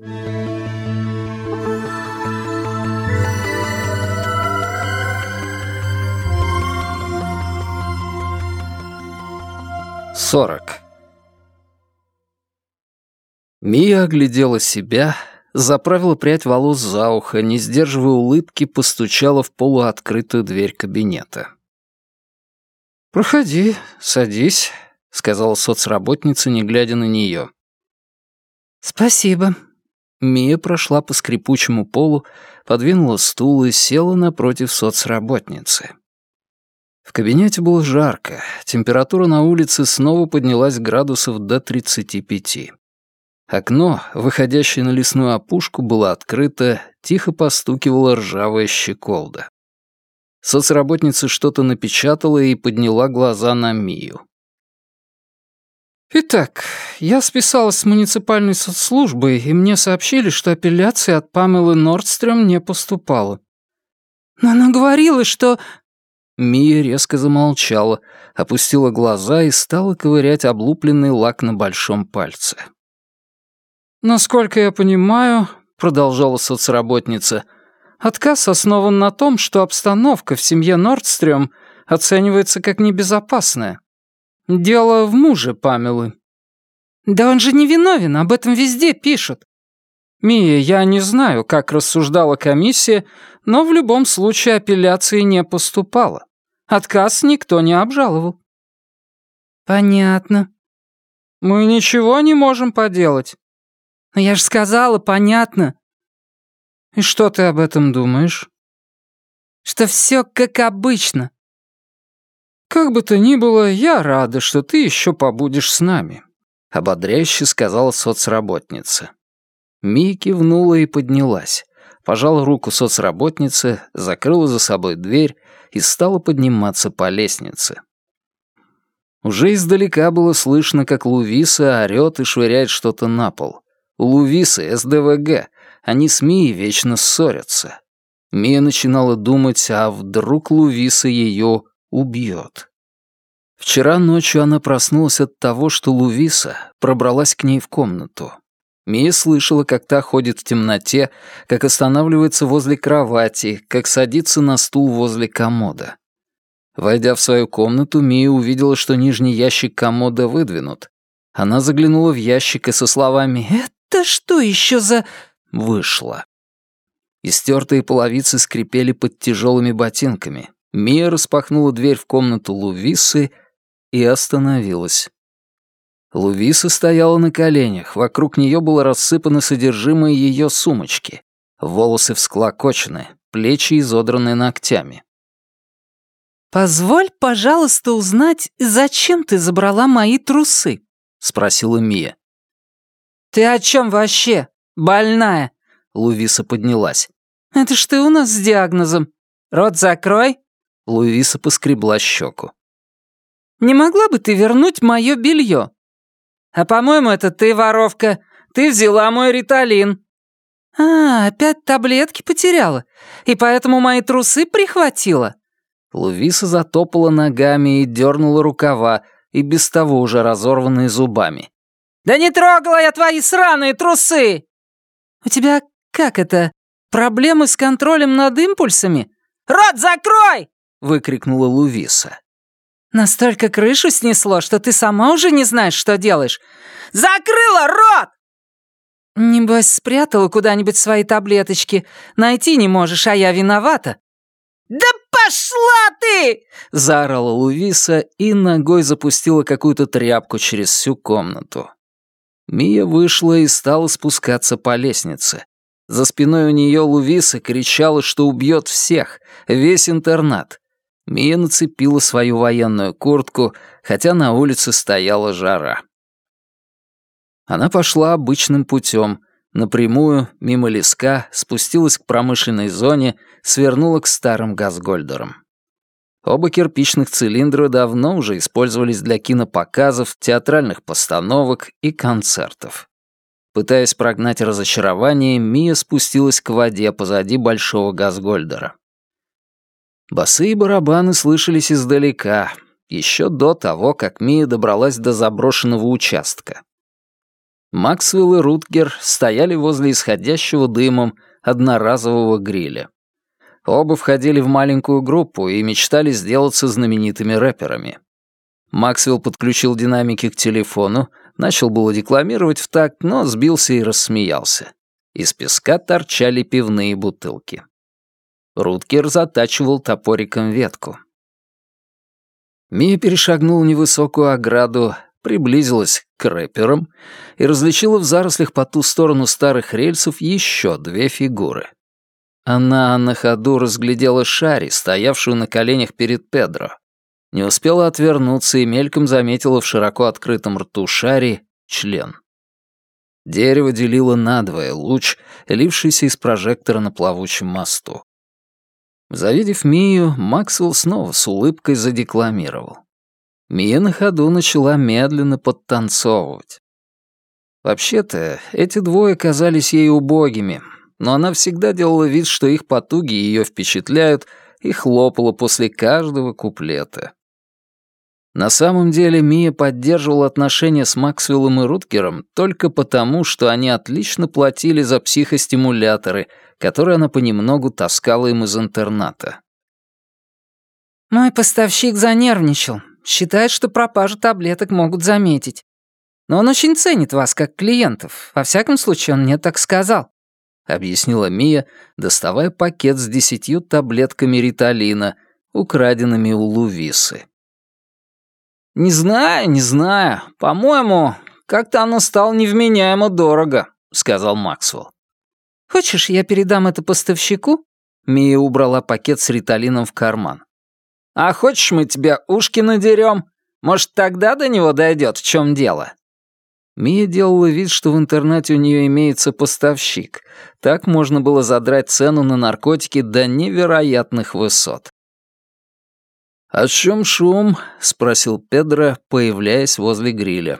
Сорок. Мия оглядела себя, заправила прядь волос за ухо, не сдерживая улыбки, постучала в полуоткрытую дверь кабинета. «Проходи, садись», — сказала соцработница, не глядя на нее. «Спасибо». Мия прошла по скрипучему полу, подвинула стул и села напротив соцработницы. В кабинете было жарко, температура на улице снова поднялась градусов до 35. Окно, выходящее на лесную опушку, было открыто, тихо постукивала ржавая щеколда. Соцработница что-то напечатала и подняла глаза на Мию. «Итак, я списалась с муниципальной соцслужбой, и мне сообщили, что апелляция от Памелы Нордстрём не поступала. Но она говорила, что...» Мия резко замолчала, опустила глаза и стала ковырять облупленный лак на большом пальце. «Насколько я понимаю», — продолжала соцработница, «отказ основан на том, что обстановка в семье Нордстрём оценивается как небезопасная. Дело в муже Памелы». «Да он же не виновен, об этом везде пишут». «Мия, я не знаю, как рассуждала комиссия, но в любом случае апелляции не поступало. Отказ никто не обжаловал». «Понятно». «Мы ничего не можем поделать. Но я же сказала, понятно. И что ты об этом думаешь? Что все как обычно. Как бы то ни было, я рада, что ты еще побудешь с нами, ободряюще сказала соцработница. Мия кивнула и поднялась, пожала руку соцработнице, закрыла за собой дверь и стала подниматься по лестнице. Уже издалека было слышно, как Лувиса орёт и швыряет что-то на пол. Лувисы, СДВГ. Они с Мией вечно ссорятся. Мия начинала думать, а вдруг Лувиса ее убьет. Вчера ночью она проснулась от того, что Лувиса пробралась к ней в комнату. Мия слышала, как та ходит в темноте, как останавливается возле кровати, как садится на стул возле комода. Войдя в свою комнату, Мия увидела, что нижний ящик комода выдвинут. Она заглянула в ящик и со словами «Это «Это что еще за...» Вышла. Истертые половицы скрипели под тяжелыми ботинками. Мия распахнула дверь в комнату Лувисы и остановилась. Лувиса стояла на коленях, вокруг нее было рассыпано содержимое ее сумочки. Волосы всклокочены, плечи изодраны ногтями. «Позволь, пожалуйста, узнать, зачем ты забрала мои трусы?» — спросила Мия. «Ты о чем вообще? Больная?» Лувиса поднялась. «Это ж ты у нас с диагнозом. Рот закрой!» Лувиса поскребла щеку. «Не могла бы ты вернуть мое белье?» «А по-моему, это ты воровка. Ты взяла мой риталин». «А, опять таблетки потеряла. И поэтому мои трусы прихватила?» Лувиса затопала ногами и дернула рукава, и без того уже разорванные зубами. «Да не трогала я твои сраные трусы!» «У тебя как это, проблемы с контролем над импульсами?» «Рот закрой!» — выкрикнула Лувиса. «Настолько крышу снесло, что ты сама уже не знаешь, что делаешь. Закрыла рот!» «Небось, спрятала куда-нибудь свои таблеточки. Найти не можешь, а я виновата». «Да пошла ты!» — заорала Лувиса и ногой запустила какую-то тряпку через всю комнату. Мия вышла и стала спускаться по лестнице. За спиной у нее Лувиса кричала, что убьет всех, весь интернат. Мия нацепила свою военную куртку, хотя на улице стояла жара. Она пошла обычным путем, напрямую, мимо леска, спустилась к промышленной зоне, свернула к старым газгольдерам. Оба кирпичных цилиндра давно уже использовались для кинопоказов, театральных постановок и концертов. Пытаясь прогнать разочарование, Мия спустилась к воде позади большого газгольдера. Басы и барабаны слышались издалека, еще до того, как Мия добралась до заброшенного участка. Максвелл и Рутгер стояли возле исходящего дымом одноразового гриля. Оба входили в маленькую группу и мечтали сделаться знаменитыми рэперами. Максвелл подключил динамики к телефону, начал было декламировать в такт, но сбился и рассмеялся. Из песка торчали пивные бутылки. Руткер затачивал топориком ветку. Мия перешагнула невысокую ограду, приблизилась к рэперам и различила в зарослях по ту сторону старых рельсов еще две фигуры. Она на ходу разглядела Шари, стоявшую на коленях перед Педро. Не успела отвернуться и мельком заметила в широко открытом рту Шари член. Дерево делило надвое луч, лившийся из прожектора на плавучем мосту. Завидев Мию, Максвелл снова с улыбкой задекламировал. Мия на ходу начала медленно подтанцовывать. Вообще-то, эти двое казались ей убогими, но она всегда делала вид, что их потуги ее впечатляют, и хлопала после каждого куплета. На самом деле Мия поддерживала отношения с Максвеллом и Руткером только потому, что они отлично платили за психостимуляторы, которые она понемногу таскала им из интерната. «Мой поставщик занервничал. Считает, что пропажу таблеток могут заметить. Но он очень ценит вас как клиентов. Во всяком случае, он мне так сказал», — объяснила Мия, доставая пакет с десятью таблетками риталина, украденными у Лувисы. «Не знаю, не знаю. По-моему, как-то оно стало невменяемо дорого», — сказал Максвелл. «Хочешь, я передам это поставщику?» Мия убрала пакет с риталином в карман. «А хочешь, мы тебя ушки надерем? Может, тогда до него дойдет, в чем дело?» Мия делала вид, что в интернете у нее имеется поставщик. Так можно было задрать цену на наркотики до невероятных высот. «О чем шум?» — спросил Педро, появляясь возле гриля.